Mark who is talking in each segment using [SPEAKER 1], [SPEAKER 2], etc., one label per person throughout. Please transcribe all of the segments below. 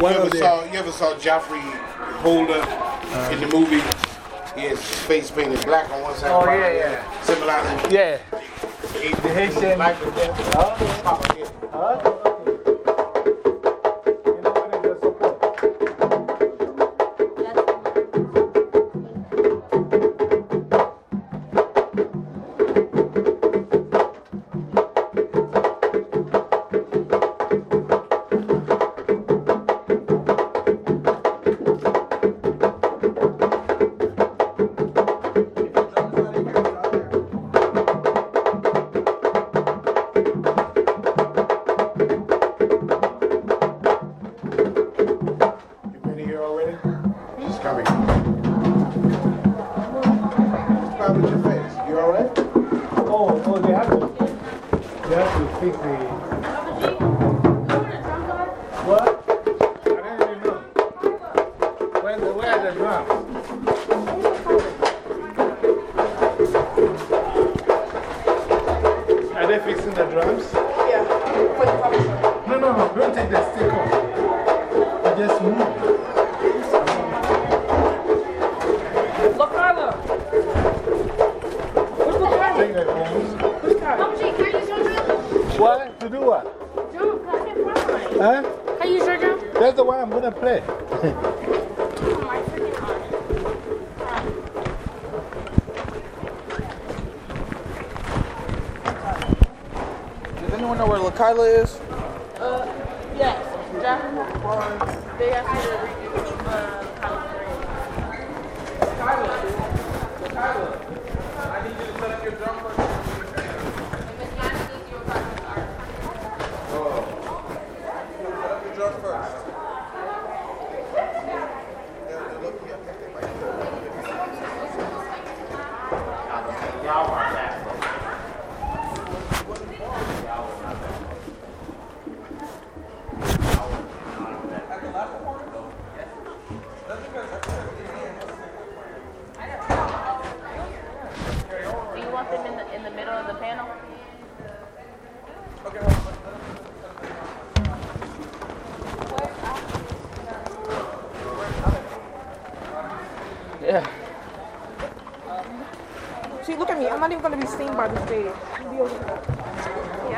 [SPEAKER 1] one
[SPEAKER 2] you,
[SPEAKER 1] of
[SPEAKER 2] ever
[SPEAKER 1] the.
[SPEAKER 2] saw, you ever saw Geoffrey Holder in the movie? He has his face painted black on one side.
[SPEAKER 1] Oh, yeah, yeah.
[SPEAKER 2] Symbolizing
[SPEAKER 1] Yeah.
[SPEAKER 2] the
[SPEAKER 1] Haitian-
[SPEAKER 2] life and death. Propaganda.
[SPEAKER 1] Huh?
[SPEAKER 3] Can you use your?
[SPEAKER 1] That's the one I'm going to play.
[SPEAKER 4] Does anyone know where Lakaila is?
[SPEAKER 3] Uh, yes. Jack, they asked me to redo uh, Do you want them in the, in the middle of the panel?
[SPEAKER 4] Yeah.
[SPEAKER 3] See, look at me. I'm not even going to be seen by the stage. Be over here.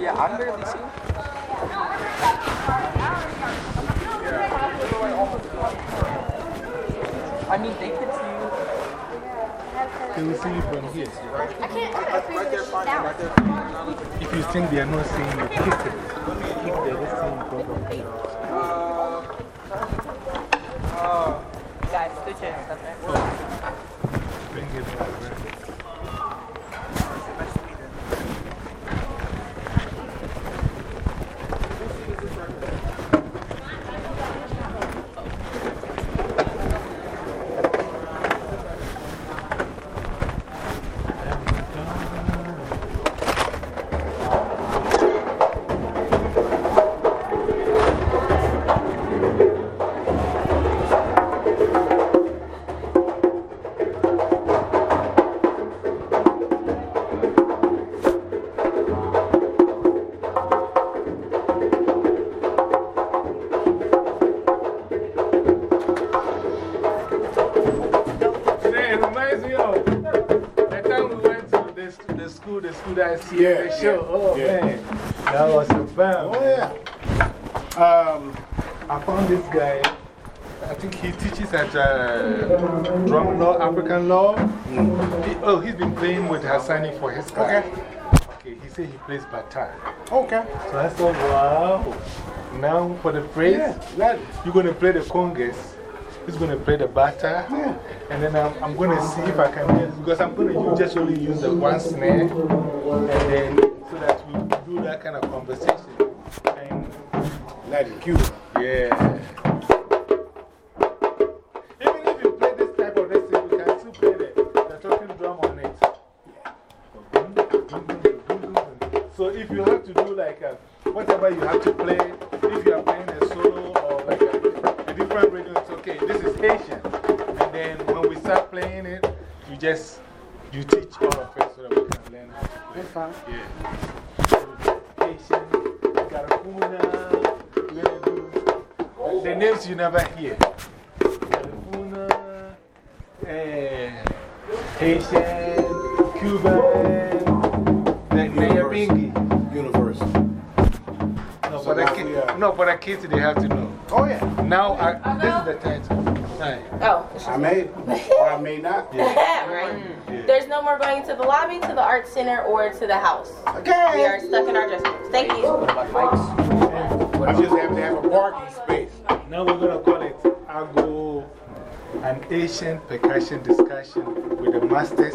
[SPEAKER 4] Yeah, I'm barely seen. I mean, they could see you.
[SPEAKER 1] They will see you from here.
[SPEAKER 5] I can't right there, fine, right there.
[SPEAKER 1] If you think they are not seeing you, kick it. Kick the this thing properly.
[SPEAKER 4] Guys, switch it and stuff, right?
[SPEAKER 1] Bring it over. The school that I see
[SPEAKER 2] Yeah,
[SPEAKER 1] the show.
[SPEAKER 2] yeah,
[SPEAKER 1] oh,
[SPEAKER 2] yeah.
[SPEAKER 1] man. That was so fun.
[SPEAKER 2] Oh, yeah. Um,
[SPEAKER 1] I found this guy. I think he teaches at uh, drum law, African law. He, oh, he's been playing with Hassani for his class.
[SPEAKER 2] Okay.
[SPEAKER 1] Okay, he said he plays baton.
[SPEAKER 2] okay.
[SPEAKER 1] So I thought, wow. Now for the phrase,
[SPEAKER 2] Yeah,
[SPEAKER 1] you're going to play the congas. He's going to play the bata.
[SPEAKER 2] Yeah.
[SPEAKER 1] And then I'm, I'm going to see if I can, because I'm going to just only use the one snare. And then, so that we do that kind of conversation. And
[SPEAKER 2] cute.
[SPEAKER 1] yeah. Even if you play this type of this you can still play the, talking drum on it. So if you have to do like a, whatever you have to play,
[SPEAKER 2] That's
[SPEAKER 1] Haitian, Garifuna, Ledu. The names you never hear. Una, eh, Haitian, Cuban, Nyabingi.
[SPEAKER 2] Universe.
[SPEAKER 1] No,
[SPEAKER 2] So
[SPEAKER 1] for the kid-
[SPEAKER 2] are-
[SPEAKER 1] no, for the kids, they have to know.
[SPEAKER 2] Oh, yeah.
[SPEAKER 1] Now, I, this is the title. Right.
[SPEAKER 3] Oh,
[SPEAKER 2] I may, or I may not. Yeah.
[SPEAKER 3] right. There's no more going to the lobby, to the art center, or to the house.
[SPEAKER 2] Okay.
[SPEAKER 3] We are stuck in our dressing rooms. Thank you.
[SPEAKER 2] I just have to have a parking space.
[SPEAKER 1] Now we're going to call it Ago, an Asian percussion discussion with the masters,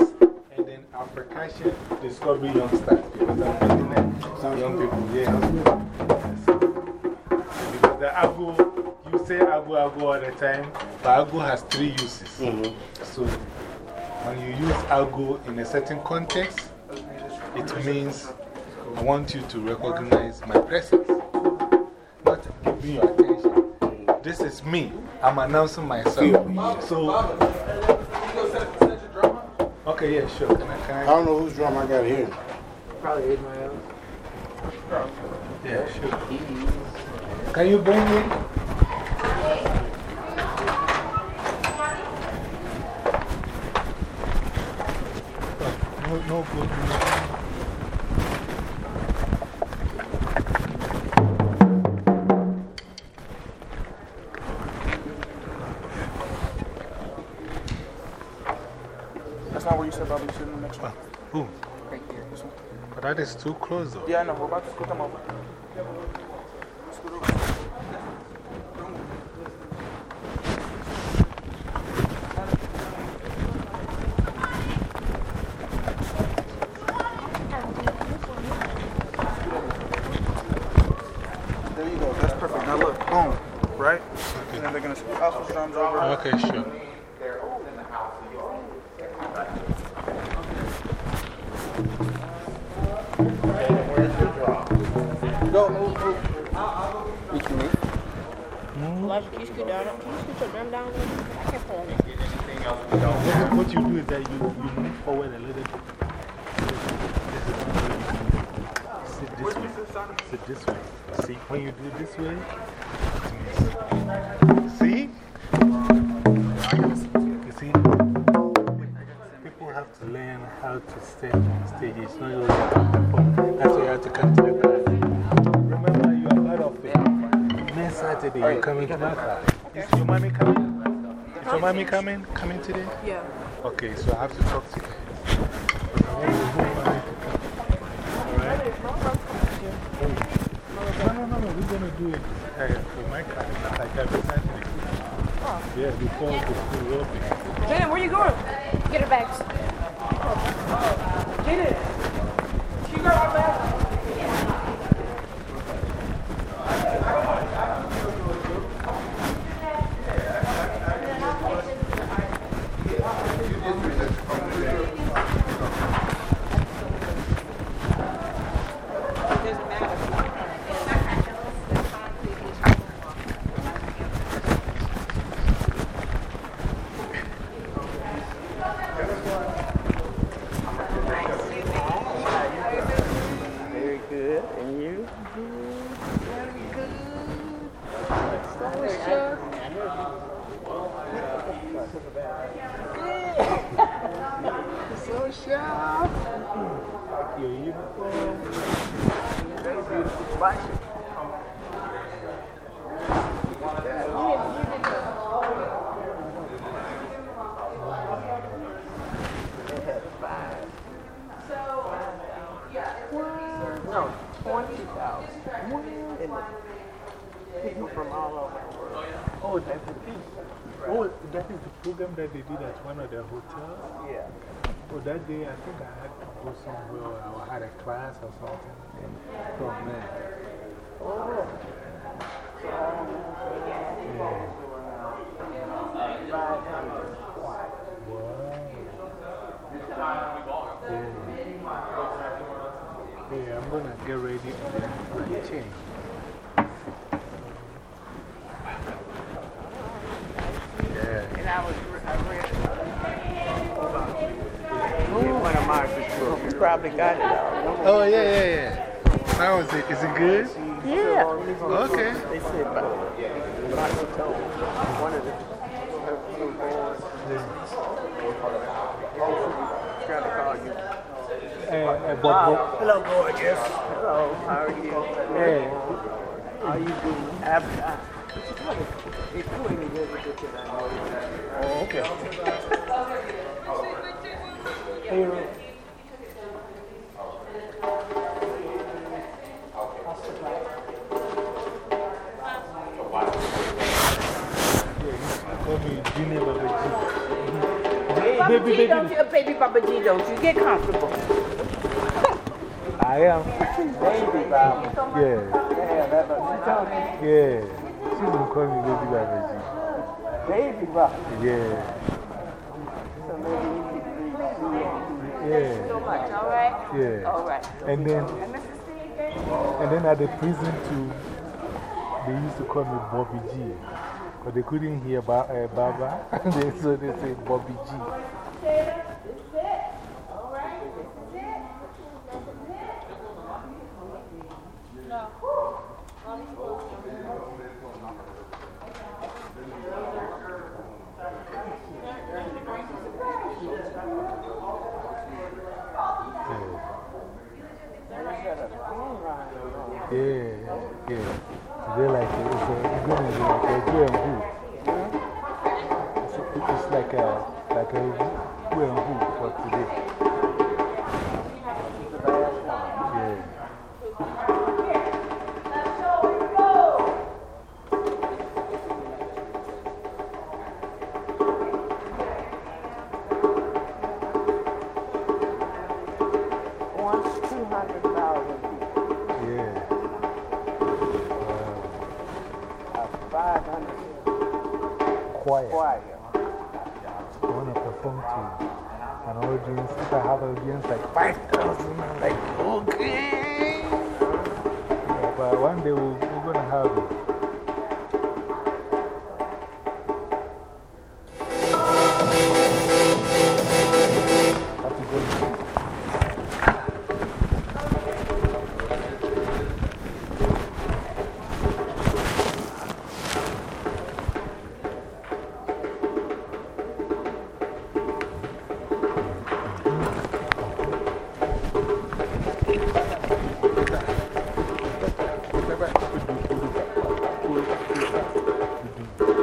[SPEAKER 1] and then our percussion discovery youngsters. Because I'm looking at some young people. Yeah. Because the Ago, you say Ago, Ago all the time, but Ago has three uses. So when you use Ago in a certain context, it means I want you to recognize my presence, not give me your attention. This is me. I'm announcing myself. So, okay, yeah, sure. Can I?
[SPEAKER 2] I
[SPEAKER 1] Can I?
[SPEAKER 2] don't know whose drum I got here.
[SPEAKER 5] Probably Ismail.
[SPEAKER 1] Yeah, sure. Can you bring me? No, no good. No.
[SPEAKER 4] That's not where you said about me sitting the next one.
[SPEAKER 1] Ooh,
[SPEAKER 4] Right here. This one.
[SPEAKER 1] but that is too close though.
[SPEAKER 4] Yeah, I know. We're about to scoot them over. Scoot over. There you go. That's perfect. Now look. Boom. Right? And then they're going to also drums over.
[SPEAKER 1] Okay, sure.
[SPEAKER 4] Go, move, move.
[SPEAKER 5] We can move.
[SPEAKER 3] Elijah, can you scoot down? Can you scoot your drum down? I can't play on it.
[SPEAKER 1] What, what you do is that you, you move forward a little bit. This is one way you can Sit this way. Sit this way. See, when you do this way, it means. See? You see? People have to learn how to step on stage. It's not always about perform. That's why you have to come to the class. Remember, you are part of it. Next Saturday, you're coming to my class. Is your mommy coming? Is your mommy coming? Coming today?
[SPEAKER 3] Yeah.
[SPEAKER 1] Okay, so I have to talk to you. I want the whole family to come. Alright? No, no, no, no, we're going to do it uh, for my class, like every Saturday. Yeah, before the school opens.
[SPEAKER 3] Jaden, where you going? Get her bags. Jaden. She got our bags.
[SPEAKER 1] Sharp. Like your uniform.
[SPEAKER 5] Very beautiful. No, 20,000. People from all over.
[SPEAKER 1] Oh, that's the thing. Oh, that is the program that they did at one of the hotels?
[SPEAKER 5] Yeah.
[SPEAKER 1] Oh, that day I think I had to go somewhere or I had a class or something. Oh, man.
[SPEAKER 5] Oh.
[SPEAKER 1] Yeah. Wow. Yeah. I'm to get ready and then I'm going to change. Yeah.
[SPEAKER 5] And I was, I read one of my You probably got it all.
[SPEAKER 1] Oh, yeah, yeah, yeah. How is it? Is it good?
[SPEAKER 5] Yeah.
[SPEAKER 3] Yeah.
[SPEAKER 1] Okay.
[SPEAKER 5] They said, but I can tell one of the her little boys. Trying to call you.
[SPEAKER 1] Uh, but,
[SPEAKER 5] Hello, gorgeous. Hello, how are you?
[SPEAKER 1] yeah.
[SPEAKER 5] How you doing? After It's too any good to get. Oh, okay. Hey, Ruth.
[SPEAKER 1] Call me Junior Babaji.
[SPEAKER 3] Papa
[SPEAKER 1] Baby,
[SPEAKER 3] G,
[SPEAKER 1] baby.
[SPEAKER 3] don't you, baby Papa G, don't you get comfortable?
[SPEAKER 1] I am.
[SPEAKER 5] Baby, Bob.
[SPEAKER 1] Yeah.
[SPEAKER 5] Yeah, that's what she told me.
[SPEAKER 1] Yeah. She will call me Baby G.
[SPEAKER 5] Baby, Bob.
[SPEAKER 1] Yeah.
[SPEAKER 5] So maybe we could read see
[SPEAKER 1] Yeah.
[SPEAKER 3] So much, all right?
[SPEAKER 1] Yeah.
[SPEAKER 3] All right.
[SPEAKER 1] And then,
[SPEAKER 3] And Mrs. Steve,
[SPEAKER 1] and then at the prison too, they used to call me Bobby G. Because they couldn't hear uh, Baba. so they say Bobby G. Yeah, yeah.
[SPEAKER 3] Choir.
[SPEAKER 1] I want to perform to an audience. If I have an audience like 5,000, I'm like, okay. Yeah, but one day we'll, we're going to have it. I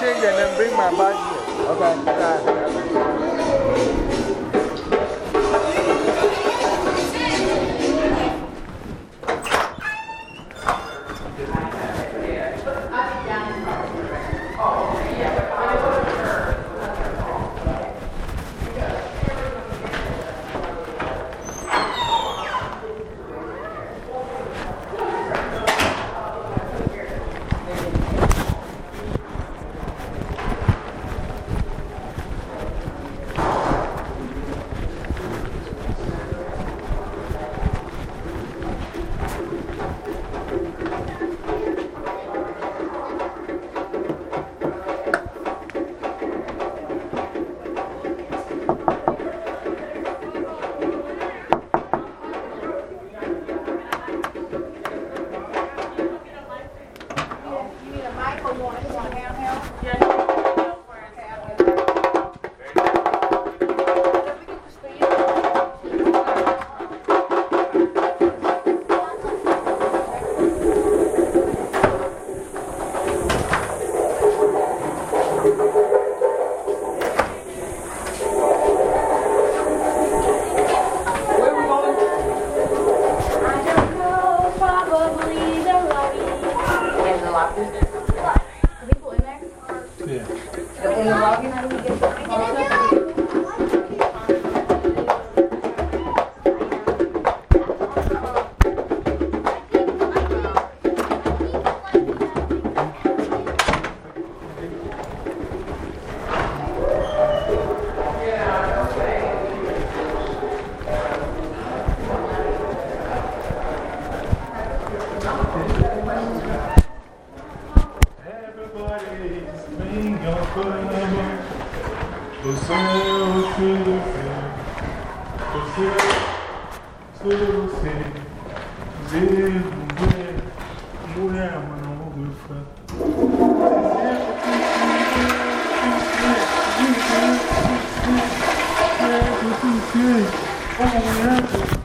[SPEAKER 1] change and then bring my bag here.
[SPEAKER 5] Okay.
[SPEAKER 1] Yeah.
[SPEAKER 5] Panamá.
[SPEAKER 1] Você
[SPEAKER 5] é o filho
[SPEAKER 1] seu. Você é o seu. Deus, mulher, mulher, mano, não vou fã. Oh, yeah.